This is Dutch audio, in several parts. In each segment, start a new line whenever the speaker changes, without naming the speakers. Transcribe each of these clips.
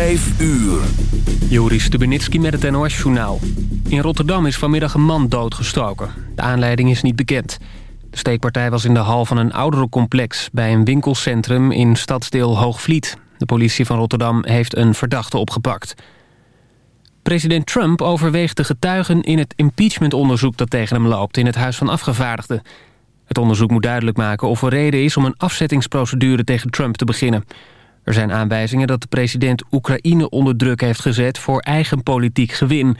5 uur.
Joris Stubenitski met het NOS-journaal. In Rotterdam is vanmiddag een man doodgestoken. De aanleiding is niet bekend. De steekpartij was in de hal van een ouderencomplex... bij een winkelcentrum in stadsdeel Hoogvliet. De politie van Rotterdam heeft een verdachte opgepakt. President Trump overweegt de getuigen in het impeachmentonderzoek... dat tegen hem loopt in het Huis van Afgevaardigden. Het onderzoek moet duidelijk maken of er reden is... om een afzettingsprocedure tegen Trump te beginnen... Er zijn aanwijzingen dat de president Oekraïne onder druk heeft gezet... voor eigen politiek gewin.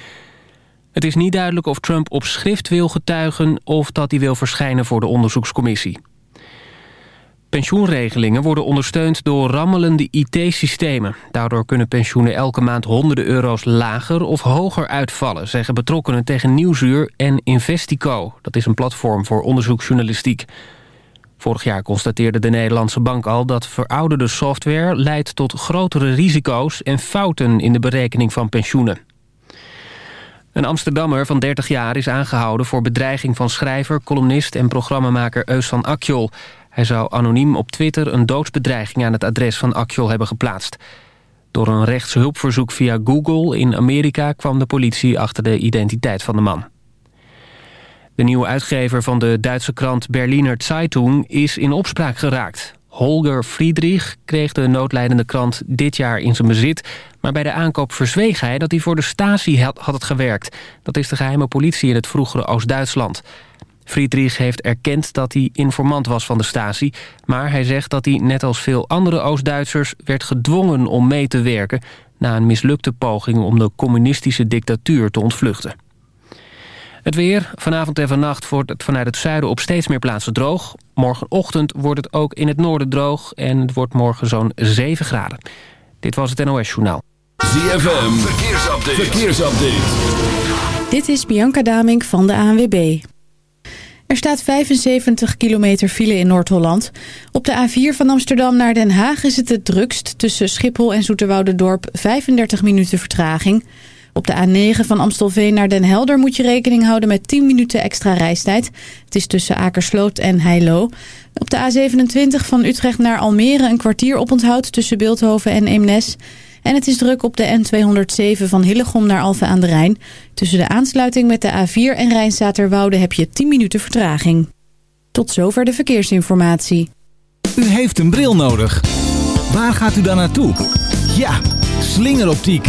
Het is niet duidelijk of Trump op schrift wil getuigen... of dat hij wil verschijnen voor de onderzoekscommissie. Pensioenregelingen worden ondersteund door rammelende IT-systemen. Daardoor kunnen pensioenen elke maand honderden euro's lager of hoger uitvallen... zeggen betrokkenen tegen Nieuwsuur en Investico. Dat is een platform voor onderzoeksjournalistiek. Vorig jaar constateerde de Nederlandse bank al dat verouderde software leidt tot grotere risico's en fouten in de berekening van pensioenen. Een Amsterdammer van 30 jaar is aangehouden voor bedreiging van schrijver, columnist en programmamaker Eus van Akjol. Hij zou anoniem op Twitter een doodsbedreiging aan het adres van Akjol hebben geplaatst. Door een rechtshulpverzoek via Google in Amerika kwam de politie achter de identiteit van de man. De nieuwe uitgever van de Duitse krant Berliner Zeitung is in opspraak geraakt. Holger Friedrich kreeg de noodlijdende krant dit jaar in zijn bezit... maar bij de aankoop verzweeg hij dat hij voor de Stasi had, had gewerkt. Dat is de geheime politie in het vroegere Oost-Duitsland. Friedrich heeft erkend dat hij informant was van de Stasi... maar hij zegt dat hij, net als veel andere Oost-Duitsers... werd gedwongen om mee te werken... na een mislukte poging om de communistische dictatuur te ontvluchten. Het weer. Vanavond en vannacht wordt het vanuit het zuiden op steeds meer plaatsen droog. Morgenochtend wordt het ook in het noorden droog en het wordt morgen zo'n 7 graden. Dit was het NOS Journaal.
ZFM. Verkeersupdate. Verkeersupdate.
Dit is Bianca Damink van de ANWB. Er staat 75 kilometer file in Noord-Holland. Op de A4 van Amsterdam naar Den Haag is het het drukst... tussen Schiphol en Zoeterwoude-dorp 35 minuten vertraging... Op de A9 van Amstelveen naar Den Helder moet je rekening houden met 10 minuten extra reistijd. Het is tussen Akersloot en Heilo. Op de A27 van Utrecht naar Almere een kwartier oponthoud tussen Beeldhoven en Eemnes. En het is druk op de N207 van Hillegom naar Alphen aan de Rijn. Tussen de aansluiting met de A4 en Rijnstaterwoude heb je 10 minuten vertraging. Tot zover de verkeersinformatie.
U heeft een bril nodig. Waar gaat u dan naartoe? Ja, slingeroptiek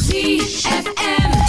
ZFM.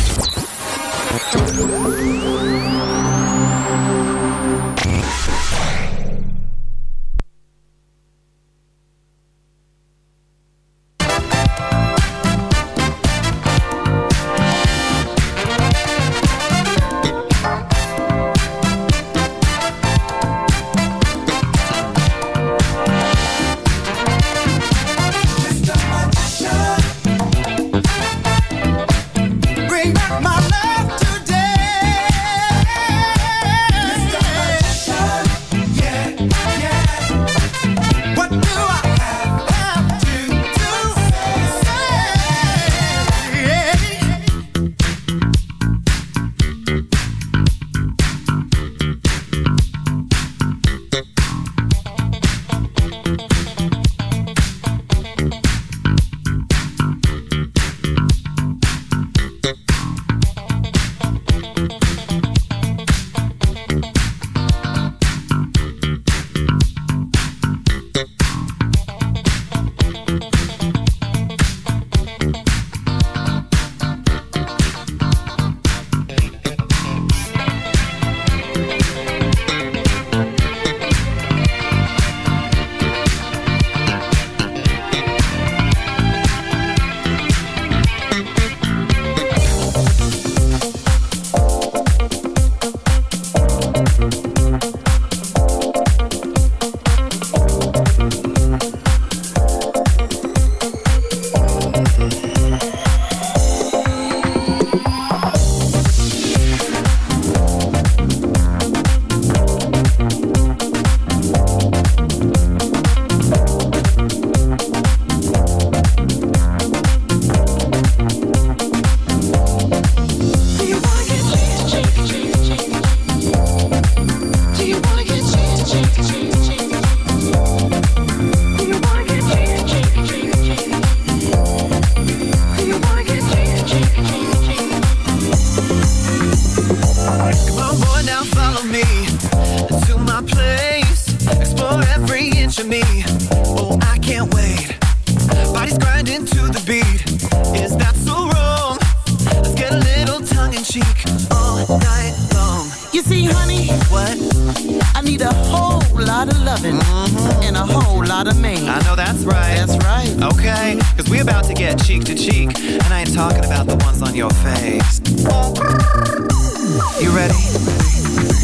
You
ready?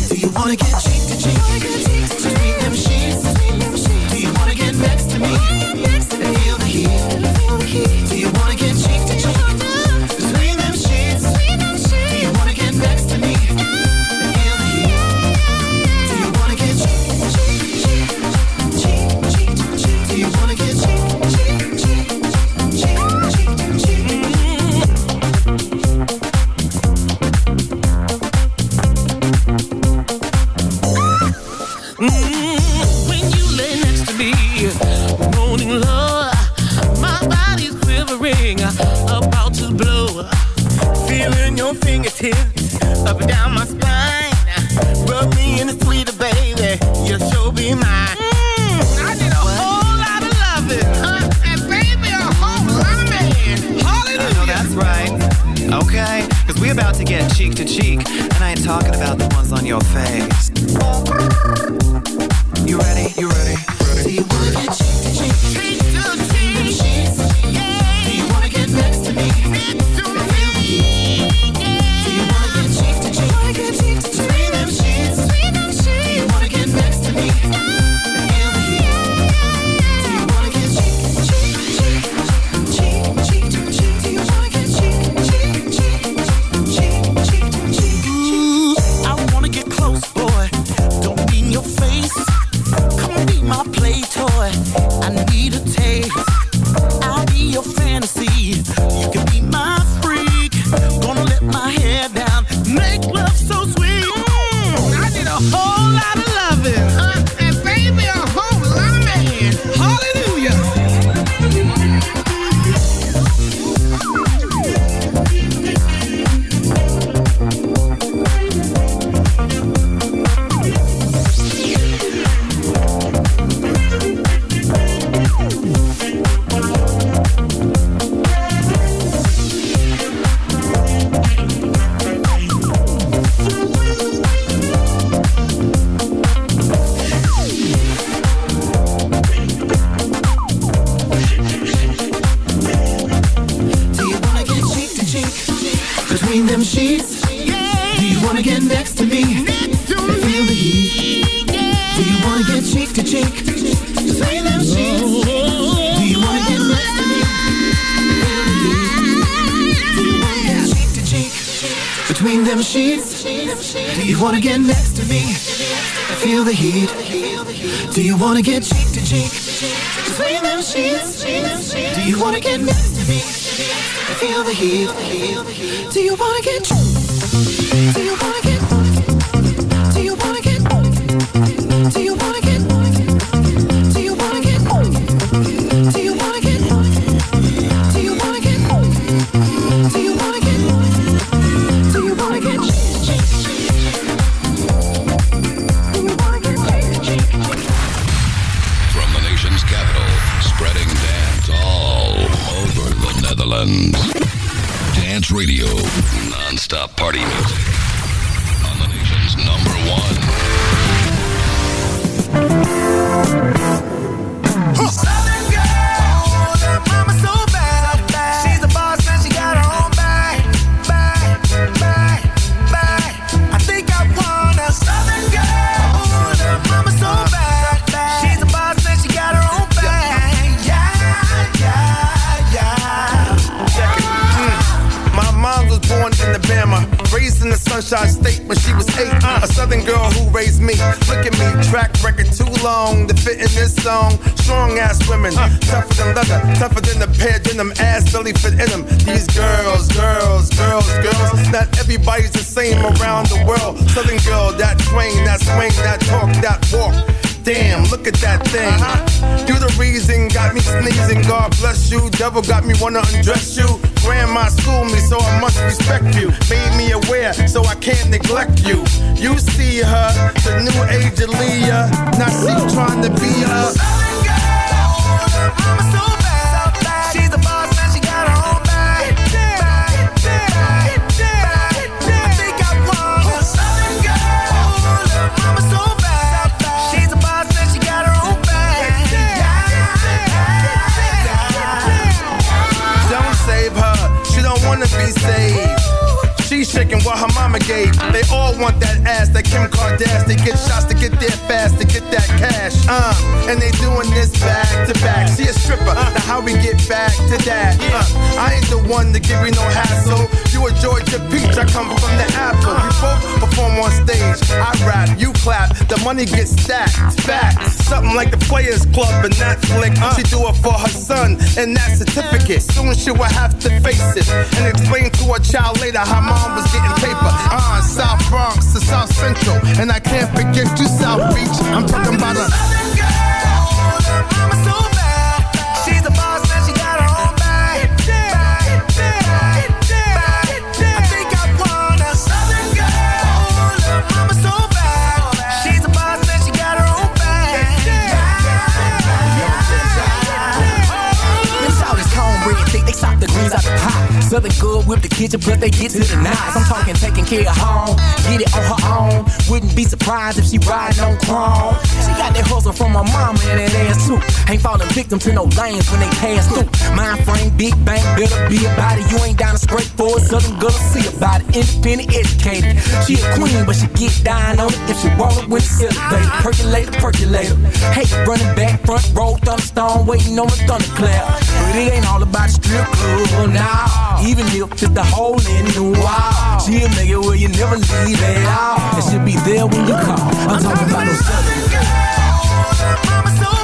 Do you wanna get
cheap? song. Strong ass women, uh, tougher than leather, tougher than the pair denim, ass belly fit in them. These girls, girls, girls, girls. Not everybody's the same around the world. Southern girl, that swing, that swing, that talk, that walk Damn, look at that thing. Uh-huh. You the reason got me sneezing. God bless you. Devil got me wanna undress you. Grandma schooled me, so I must respect you. Made me aware, so I can't neglect you. You see her, the new age Aaliyah. Now trying to be her.
She's
shaking what her mama gave. They all want that ass, that Kim Kardashian. They get shots to get there fast, to get that cash. Uh, and they doing this back to back. She a stripper, now how we get back to that? Uh, I ain't the one to give you no hassle. You a Georgia peach, I come from the apple. We both perform on stage. I rap, you clap, the money gets stacked. Facts, something like the Players Club and Netflix. She do it for her son and that certificate. Soon she will have to face it and explain to her child later how mom was getting paper. Uh, South Bronx to South Central, and I can't forget you, South Beach. I'm talking about a.
kitchen, but they get to the knives. I'm talking taking care of home, get it on her own. Wouldn't be surprised if she riding on chrome. She got that hustle from her mama and that ass too. Ain't falling victim to no lanes when they pass through. Mind frame, big bank, better be about it. You ain't down to scrape for it, Southern girl see about it. Independent, educated. She a queen, but she get down on it if she want it when it's elevated. Percolator, percolator. Hey, running back, front row, thunderstorm, waiting on the thunderclap. But it ain't all about strip club now. Even if it's the hole in the wall, she'll make it where you never leave at all. And she'll be there when you call. I'm talking about no southern
so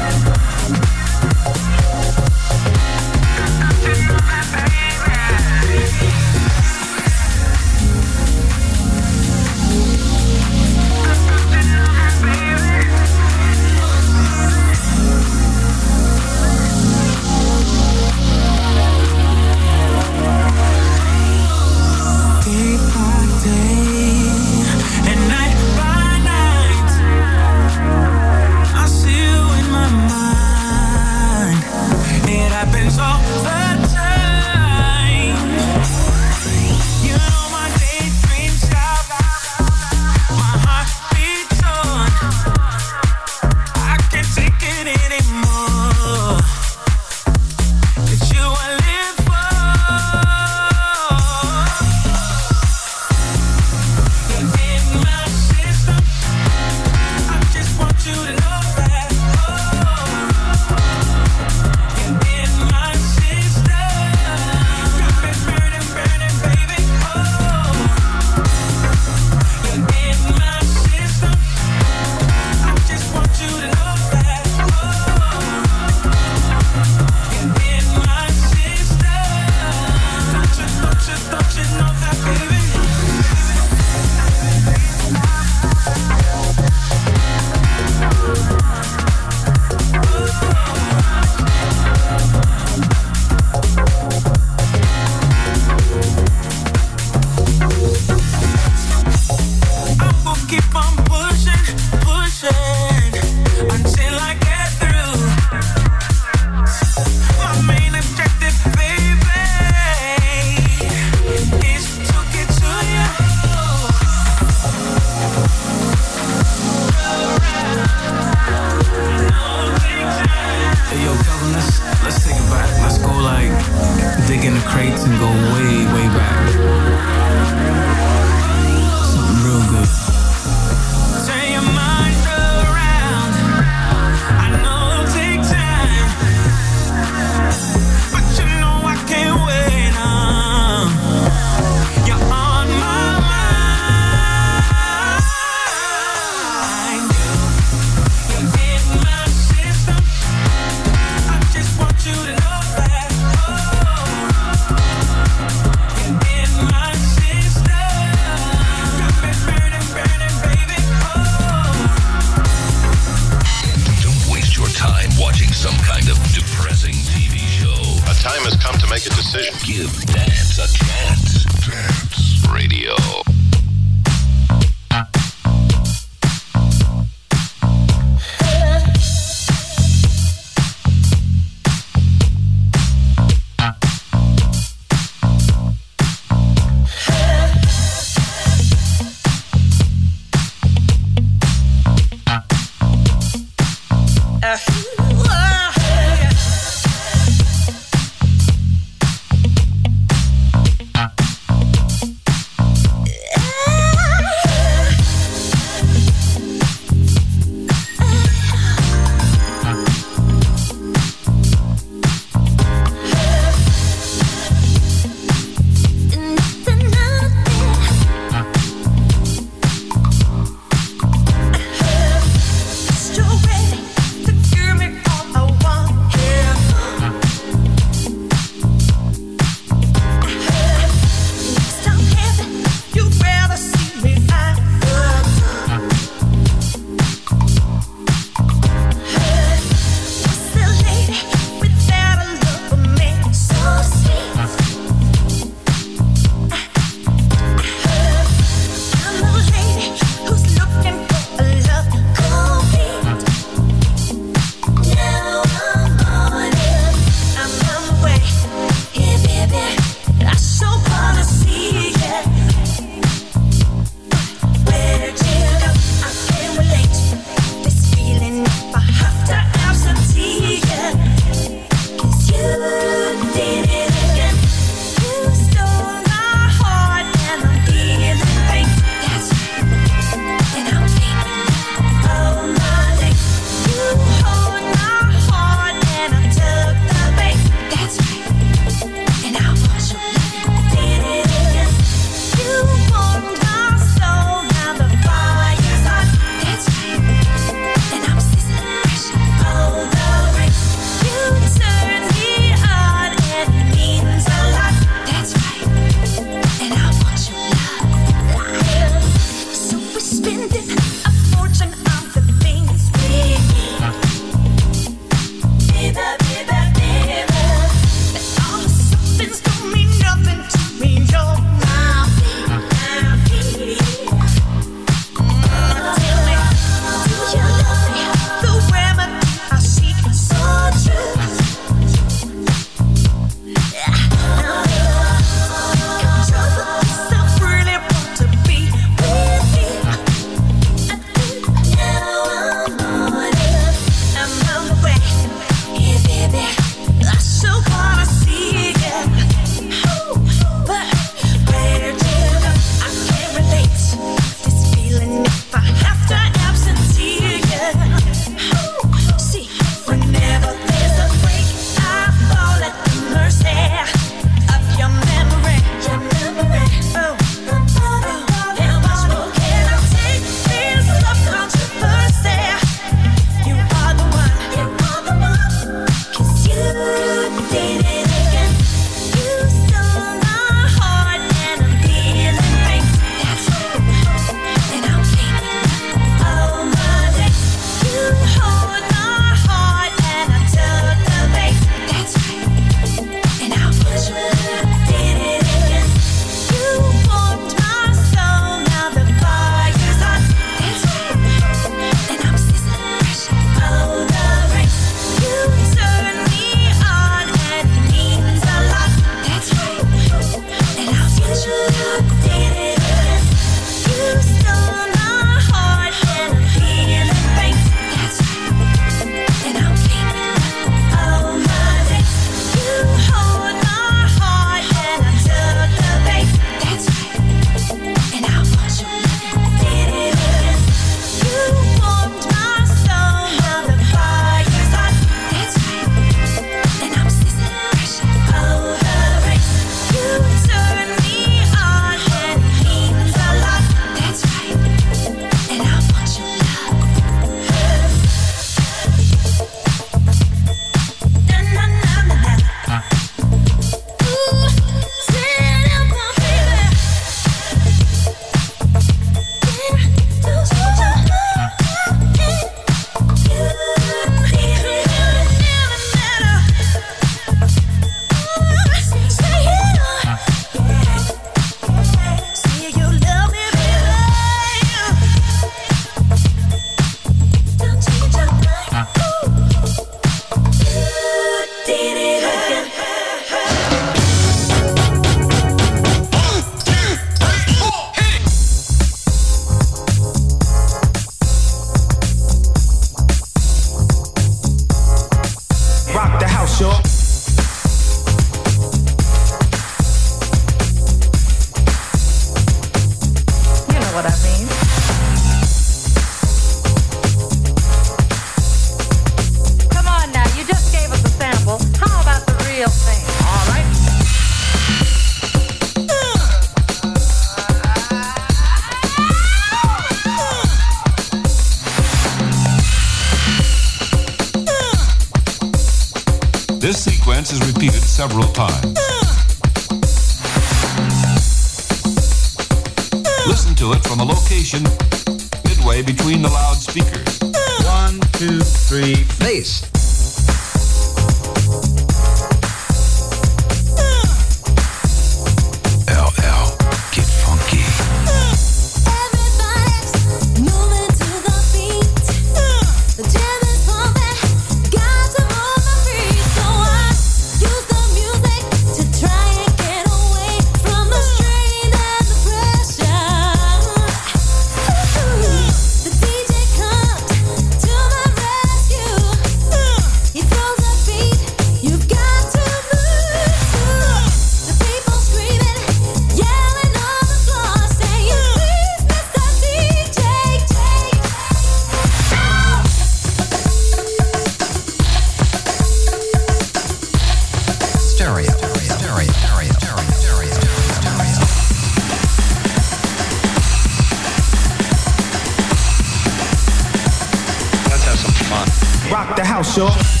Rock the house, y'all.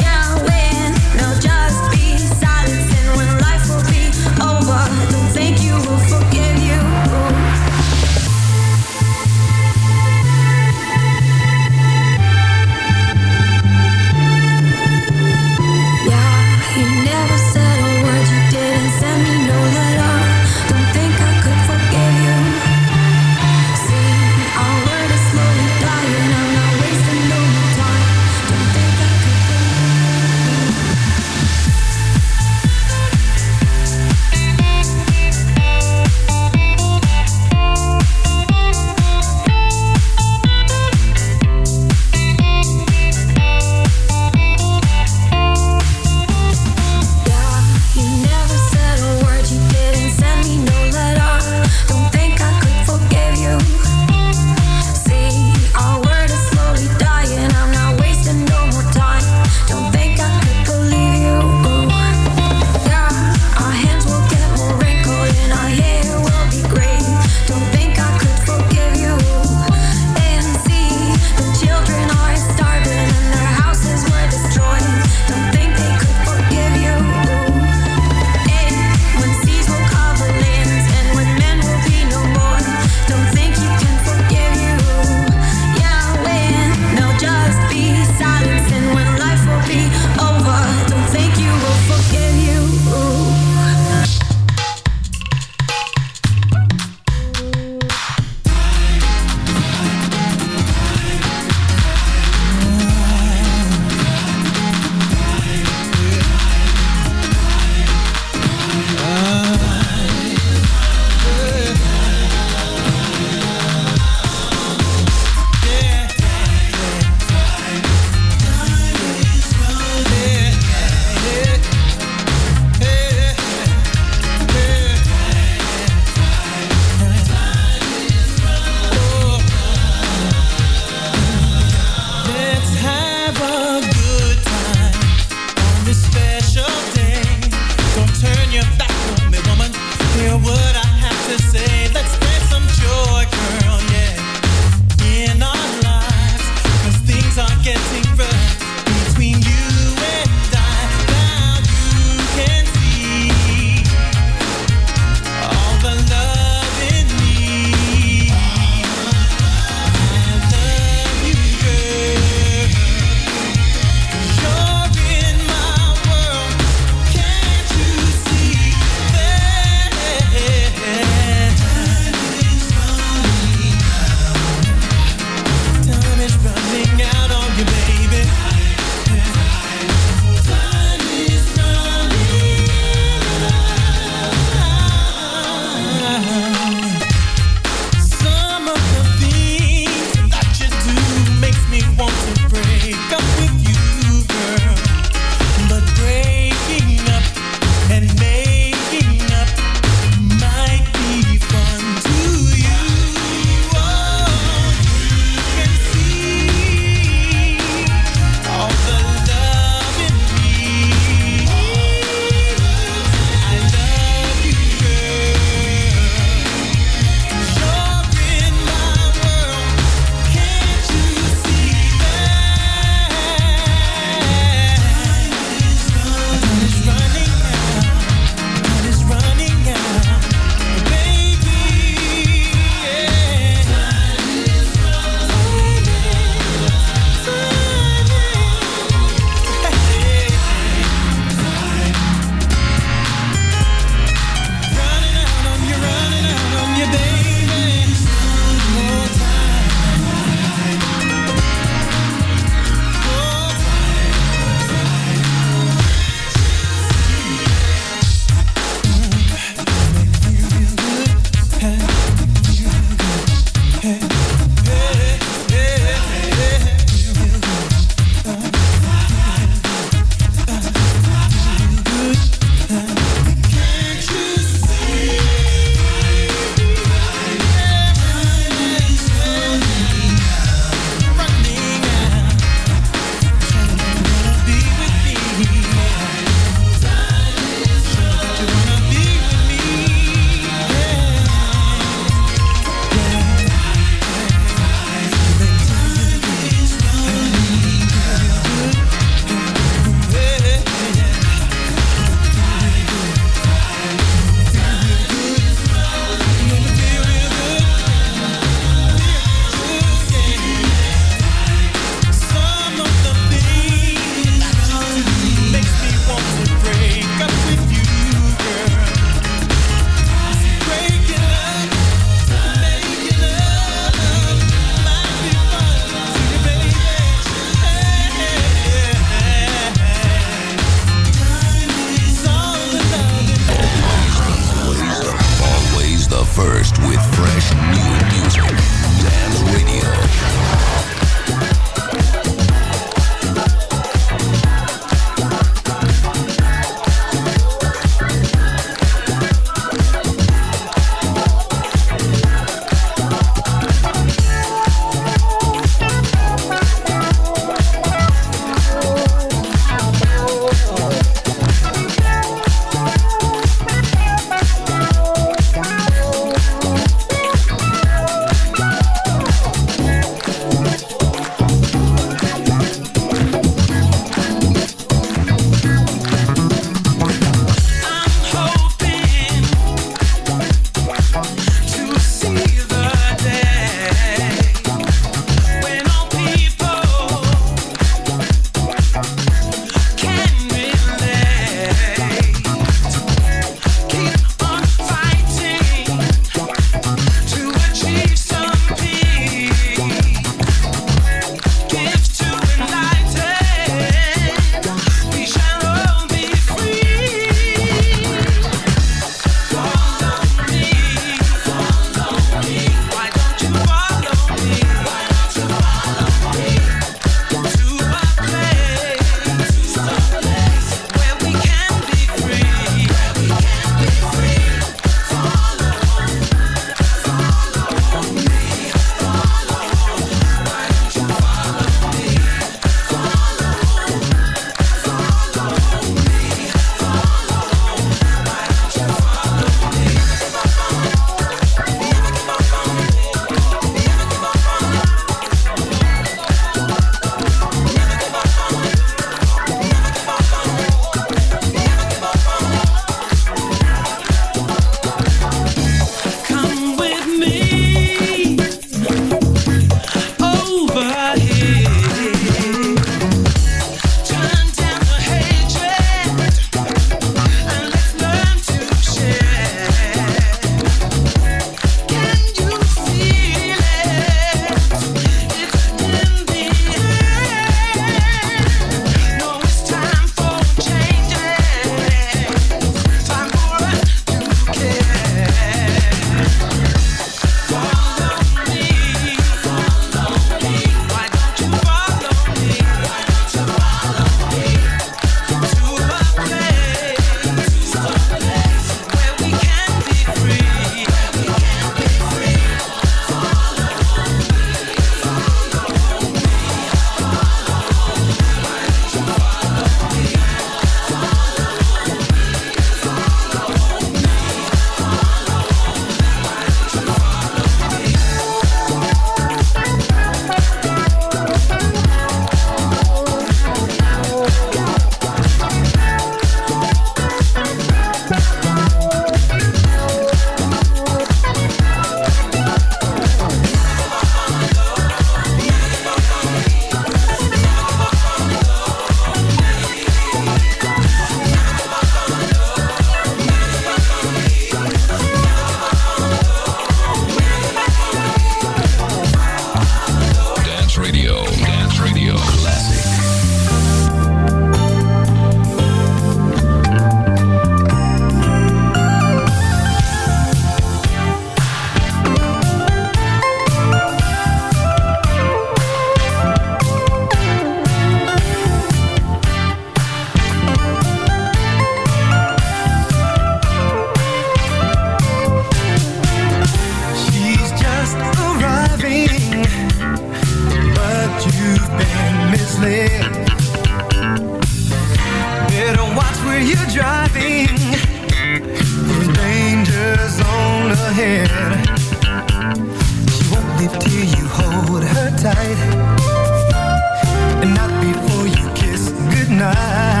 ja.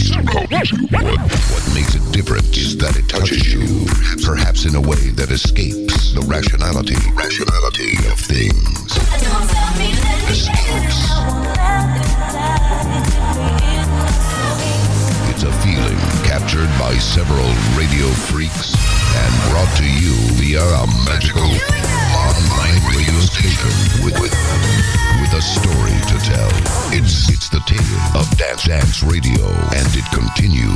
You.
What,
what makes it different is that it touches you, perhaps in a way that escapes the rationality, rationality of things. Escapes. It's a feeling captured by several radio freaks and brought to you via a magical online radio station with, with, with a story to tell. It's it's the tale of Dance Dance Radio, and it continues.